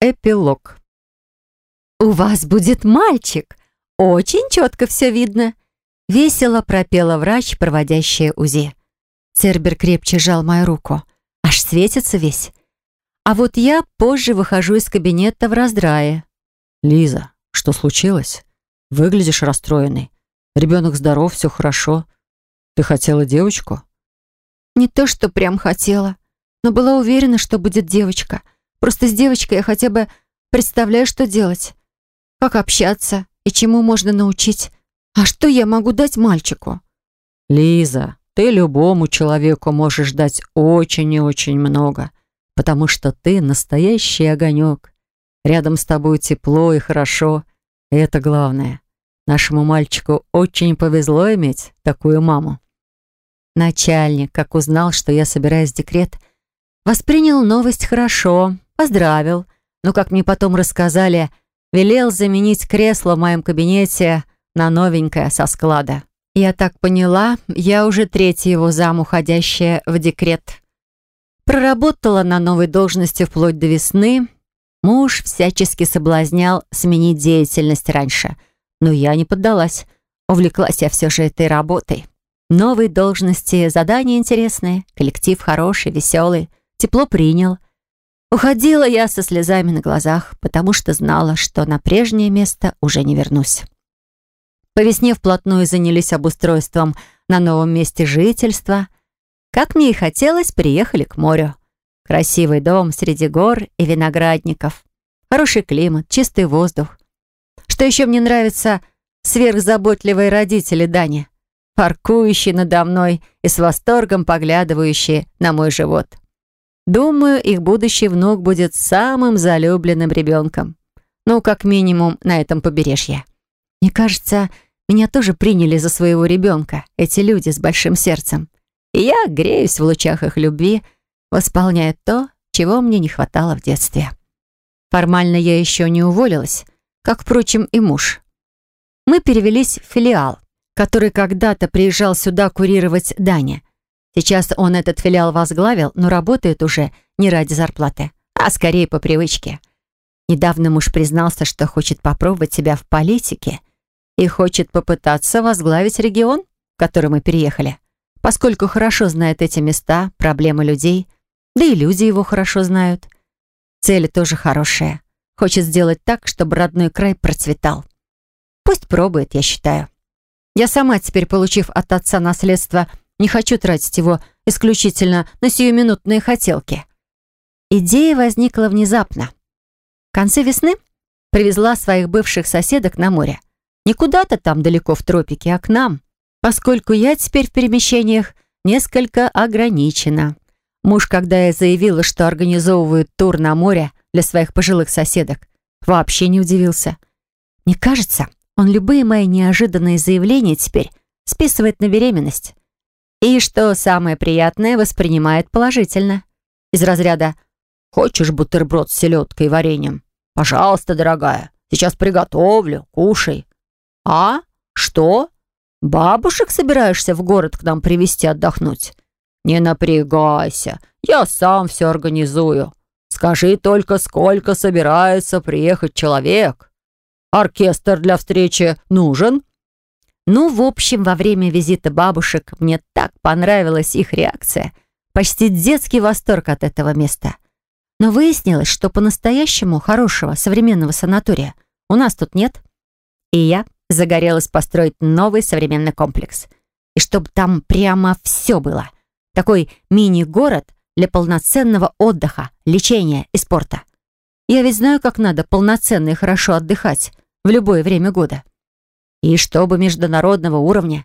Эпилог. «У вас будет мальчик! Очень четко все видно!» Весело пропела врач, проводящая УЗИ. Цербер крепче жал мою руку. Аж светится весь. А вот я позже выхожу из кабинета в раздрае. «Лиза, что случилось? Выглядишь расстроенной. Ребенок здоров, все хорошо. Ты хотела девочку?» Не то, что прям хотела, но была уверена, что будет девочка — Просто с девочкой я хотя бы представляю, что делать. Как общаться и чему можно научить. А что я могу дать мальчику? Лиза, ты любому человеку можешь дать очень и очень много, потому что ты настоящий огонек. Рядом с тобой тепло и хорошо. И это главное. Нашему мальчику очень повезло иметь такую маму. Начальник, как узнал, что я собираюсь декрет, воспринял новость хорошо, Поздравил, но, как мне потом рассказали, велел заменить кресло в моем кабинете на новенькое со склада. Я так поняла, я уже третья его зам, уходящая в декрет. Проработала на новой должности вплоть до весны. Муж всячески соблазнял сменить деятельность раньше, но я не поддалась. Увлеклась я все же этой работой. Новые должности, задания интересные, коллектив хороший, веселый, тепло принял — Уходила я со слезами на глазах, потому что знала, что на прежнее место уже не вернусь. По весне вплотную занялись обустройством на новом месте жительства. Как мне и хотелось, приехали к морю. Красивый дом среди гор и виноградников. Хороший климат, чистый воздух. Что еще мне нравится, сверхзаботливые родители Дани, паркующие надо мной и с восторгом поглядывающие на мой живот. Думаю, их будущий внук будет самым залюбленным ребенком. Ну, как минимум, на этом побережье. Мне кажется, меня тоже приняли за своего ребенка, эти люди с большим сердцем. И я греюсь в лучах их любви, восполняя то, чего мне не хватало в детстве. Формально я еще не уволилась, как, впрочем, и муж. Мы перевелись в филиал, который когда-то приезжал сюда курировать Даня. Сейчас он этот филиал возглавил, но работает уже не ради зарплаты, а скорее по привычке. Недавно муж признался, что хочет попробовать себя в политике и хочет попытаться возглавить регион, в который мы переехали, поскольку хорошо знает эти места, проблемы людей, да и люди его хорошо знают. Цель тоже хорошая. Хочет сделать так, чтобы родной край процветал. Пусть пробует, я считаю. Я сама теперь, получив от отца наследство, не хочу тратить его исключительно на сиюминутные хотелки. Идея возникла внезапно. В конце весны привезла своих бывших соседок на море. Не куда-то там далеко в тропике, а к нам, поскольку я теперь в перемещениях несколько ограничена. Муж, когда я заявила, что организовывает тур на море для своих пожилых соседок, вообще не удивился. Мне кажется, он любые мои неожиданные заявления теперь списывает на беременность. И, что самое приятное, воспринимает положительно. Из разряда «Хочешь бутерброд с селедкой и вареньем? Пожалуйста, дорогая, сейчас приготовлю, кушай». «А? Что? Бабушек собираешься в город к нам привезти отдохнуть?» «Не напрягайся, я сам все организую. Скажи только, сколько собирается приехать человек. Оркестр для встречи нужен?» Ну, в общем, во время визита бабушек мне так понравилась их реакция. Почти детский восторг от этого места. Но выяснилось, что по-настоящему хорошего современного санатория у нас тут нет. И я загорелась построить новый современный комплекс. И чтобы там прямо все было. Такой мини-город для полноценного отдыха, лечения и спорта. Я ведь знаю, как надо полноценно и хорошо отдыхать в любое время года. И чтобы международного уровня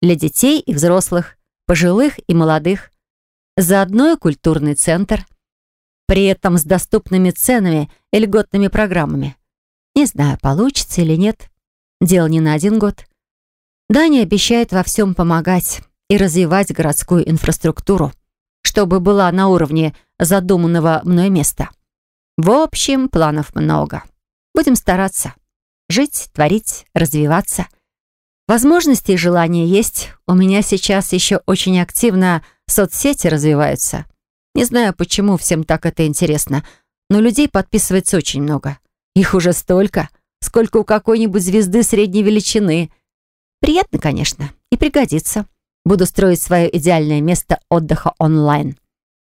для детей и взрослых, пожилых и молодых. Заодно и культурный центр. При этом с доступными ценами и льготными программами. Не знаю, получится или нет. Дело не на один год. Дания обещает во всем помогать и развивать городскую инфраструктуру, чтобы была на уровне задуманного мной места. В общем, планов много. Будем стараться. Жить, творить, развиваться. Возможности и желания есть. У меня сейчас еще очень активно соцсети развиваются. Не знаю, почему всем так это интересно, но людей подписывается очень много. Их уже столько, сколько у какой-нибудь звезды средней величины. Приятно, конечно, и пригодится. Буду строить свое идеальное место отдыха онлайн.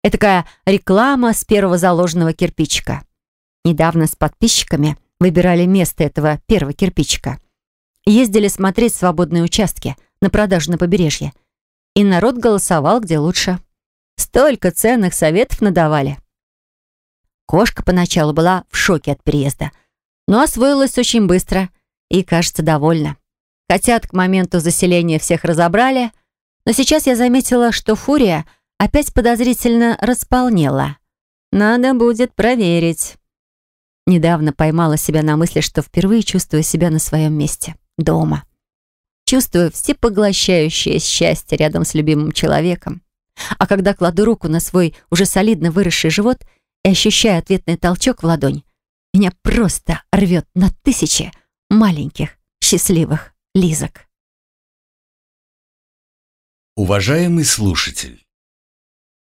Это такая реклама с первого заложенного кирпичика. Недавно с подписчиками выбирали место этого первого кирпичика. Ездили смотреть свободные участки на продажу на побережье. И народ голосовал где лучше. Столько ценных советов надавали. Кошка поначалу была в шоке от переезда, но освоилась очень быстро и, кажется, довольна. Котят к моменту заселения всех разобрали, но сейчас я заметила, что фурия опять подозрительно располнела. Надо будет проверить. Недавно поймала себя на мысли, что впервые чувствую себя на своем месте, дома. Чувствую всепоглощающее счастье рядом с любимым человеком. А когда кладу руку на свой уже солидно выросший живот и ощущаю ответный толчок в ладонь, меня просто рвет на тысячи маленьких счастливых лизок. Уважаемый слушатель,